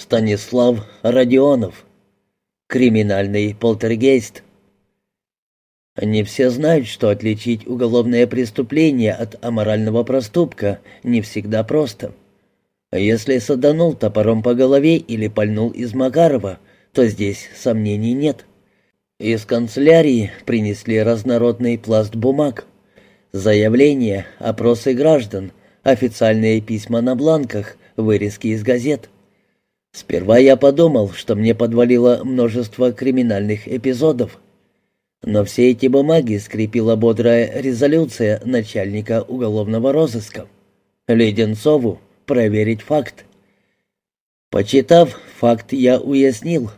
Станислав Родионов. Криминальный полтергейст. Не все знают, что отличить уголовное преступление от аморального проступка не всегда просто. Если саданул топором по голове или пальнул из Макарова, то здесь сомнений нет. Из канцелярии принесли разнородный пласт бумаг. Заявления, опросы граждан, официальные письма на бланках, вырезки из газет — Сперва я подумал, что мне подвалило множество криминальных эпизодов. Но все эти бумаги скрепила бодрая резолюция начальника уголовного розыска. Леденцову проверить факт. Почитав факт, я уяснил.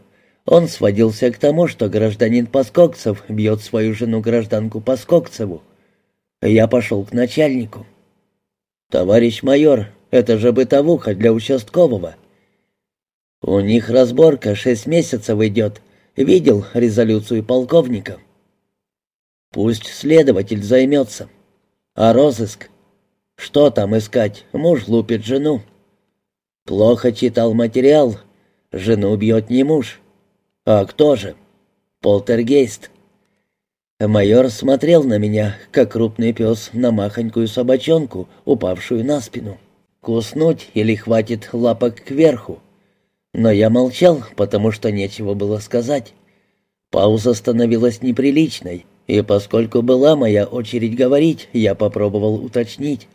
Он сводился к тому, что гражданин Паскокцев бьет свою жену-гражданку Паскокцеву. Я пошел к начальнику. «Товарищ майор, это же бытовуха для участкового. «У них разборка шесть месяцев идет. Видел резолюцию полковника?» «Пусть следователь займется. А розыск? Что там искать? Муж лупит жену». «Плохо читал материал. Жену бьет не муж. А кто же?» «Полтергейст». Майор смотрел на меня, как крупный пес на махонькую собачонку, упавшую на спину. Куснуть или хватит лапок кверху? Но я молчал, потому что нечего было сказать. Пауза становилась неприличной, и поскольку была моя очередь говорить, я попробовал уточнить.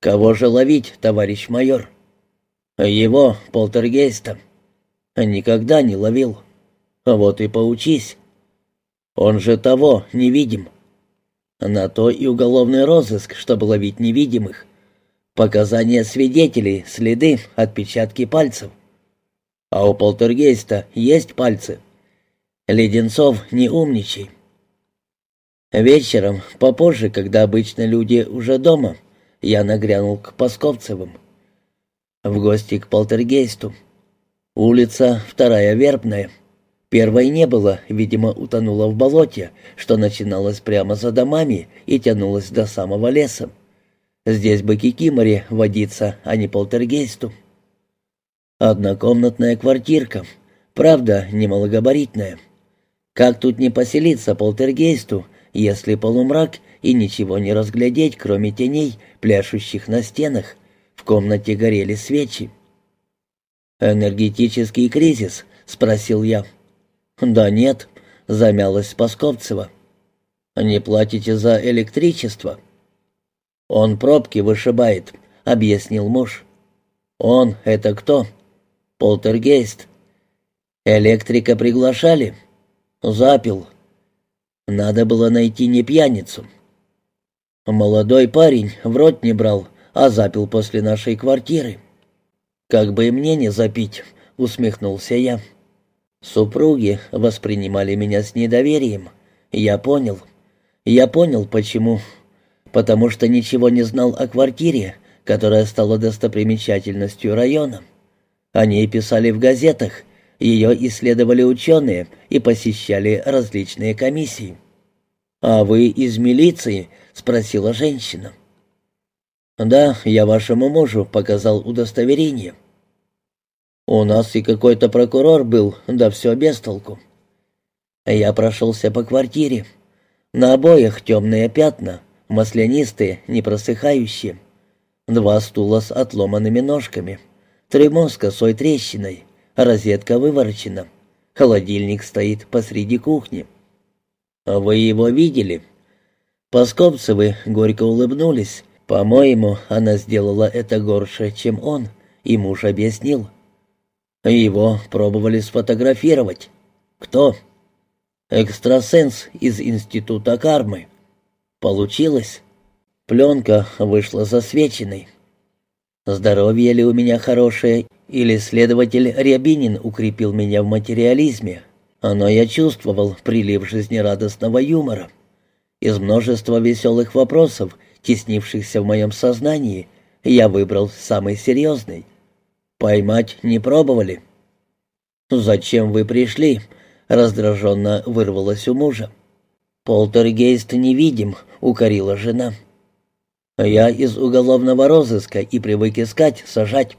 «Кого же ловить, товарищ майор?» «Его, полтергейста». «Никогда не ловил». «Вот и поучись». «Он же того, невидим». «На то и уголовный розыск, чтобы ловить невидимых. Показания свидетелей, следы, отпечатки пальцев. А у полтергейста есть пальцы. Леденцов, не умничай. Вечером, попозже, когда обычно люди уже дома, я нагрянул к Пасковцевым. В гости к полтергейсту. Улица, вторая вербная. Первой не было, видимо, утонула в болоте, что начиналось прямо за домами и тянулось до самого леса. Здесь бы кикиморе водиться, а не полтергейсту. Однокомнатная квартирка. Правда, немалогабаритная. Как тут не поселиться полтергейсту, если полумрак и ничего не разглядеть, кроме теней, пляшущих на стенах? В комнате горели свечи. «Энергетический кризис?» — спросил я. «Да нет», — замялась Пасковцева. «Не платите за электричество?» «Он пробки вышибает», — объяснил муж. «Он — это кто?» Полтергейст. Электрика приглашали. Запил. Надо было найти не пьяницу. Молодой парень в рот не брал, а запил после нашей квартиры. Как бы и мне не запить, усмехнулся я. Супруги воспринимали меня с недоверием. Я понял. Я понял, почему. Потому что ничего не знал о квартире, которая стала достопримечательностью района. О ней писали в газетах, ее исследовали ученые и посещали различные комиссии. «А вы из милиции?» — спросила женщина. «Да, я вашему мужу показал удостоверение». «У нас и какой-то прокурор был, да все без толку». Я прошелся по квартире. На обоях темные пятна, маслянистые, не просыхающие. Два стула с отломанными ножками — Трюмо с косой трещиной, розетка выворочена. Холодильник стоит посреди кухни. А «Вы его видели?» Паскопцевы горько улыбнулись. По-моему, она сделала это горше, чем он, и муж объяснил. Его пробовали сфотографировать. Кто? Экстрасенс из института кармы. Получилось. Пленка вышла засвеченной. Здоровье ли у меня хорошее, или следователь Рябинин укрепил меня в материализме, но я чувствовал прилив жизнерадостного юмора. Из множества веселых вопросов, теснившихся в моем сознании, я выбрал самый серьезный. «Поймать не пробовали?» «Зачем вы пришли?» — раздраженно вырвалось у мужа. «Полтергейст невидим», — укорила жена. «Я из уголовного розыска и привык искать, сажать.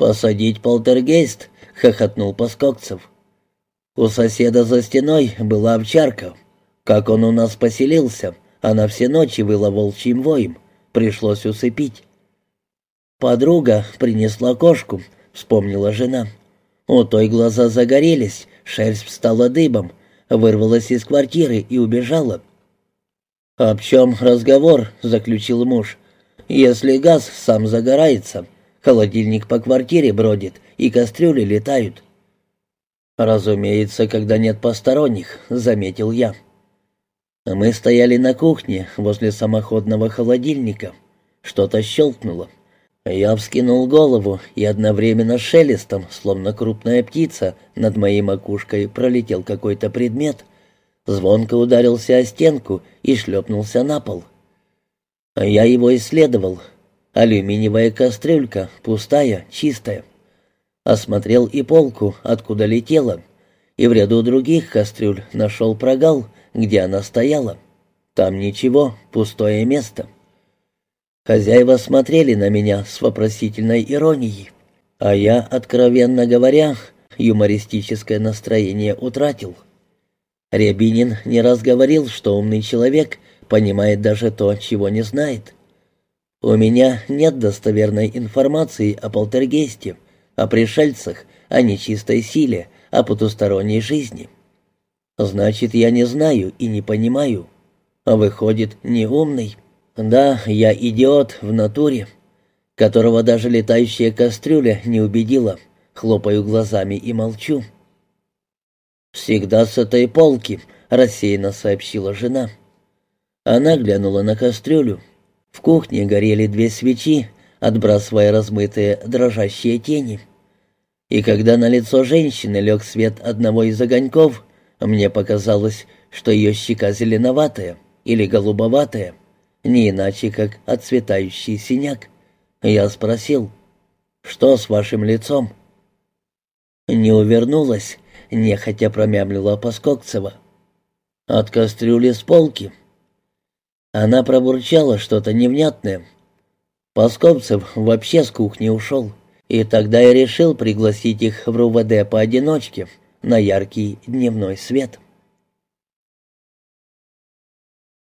«Посадить полтергейст?» — хохотнул Поскокцев. «У соседа за стеной была овчарка. Как он у нас поселился, она все ночи выла волчьим воем. Пришлось усыпить». «Подруга принесла кошку», — вспомнила жена. У той глаза загорелись, шерсть встала дыбом, вырвалась из квартиры и убежала. «Об чем разговор?» — заключил муж. «Если газ сам загорается, холодильник по квартире бродит и кастрюли летают». «Разумеется, когда нет посторонних», — заметил я. Мы стояли на кухне возле самоходного холодильника. Что-то щелкнуло. Я вскинул голову, и одновременно с шелестом, словно крупная птица, над моей макушкой пролетел какой-то предмет. Звонко ударился о стенку и шлепнулся на пол. Я его исследовал. Алюминиевая кастрюлька, пустая, чистая. Осмотрел и полку, откуда летела, и в ряду других кастрюль нашел прогал, где она стояла. Там ничего, пустое место. Хозяева смотрели на меня с вопросительной иронией, а я, откровенно говоря, юмористическое настроение утратил. Рябинин не раз говорил, что умный человек понимает даже то, чего не знает. У меня нет достоверной информации о полтергейсте, о пришельцах, о нечистой силе, о потусторонней жизни. Значит, я не знаю и не понимаю. А выходит, не умный. Да, я идиот в натуре, которого даже летающая кастрюля не убедила. Хлопаю глазами и молчу. «Всегда с этой полки», — рассеянно сообщила жена. Она глянула на кастрюлю. В кухне горели две свечи, отбрасывая размытые дрожащие тени. И когда на лицо женщины лег свет одного из огоньков, мне показалось, что ее щека зеленоватая или голубоватая не иначе, как отцветающий синяк. Я спросил, «Что с вашим лицом?» Не увернулась, нехотя промямлила Поскокцева. «От кастрюли с полки». Она пробурчала что-то невнятное. Пасковцев вообще с кухни ушел, и тогда я решил пригласить их в РУВД поодиночке на яркий дневной свет.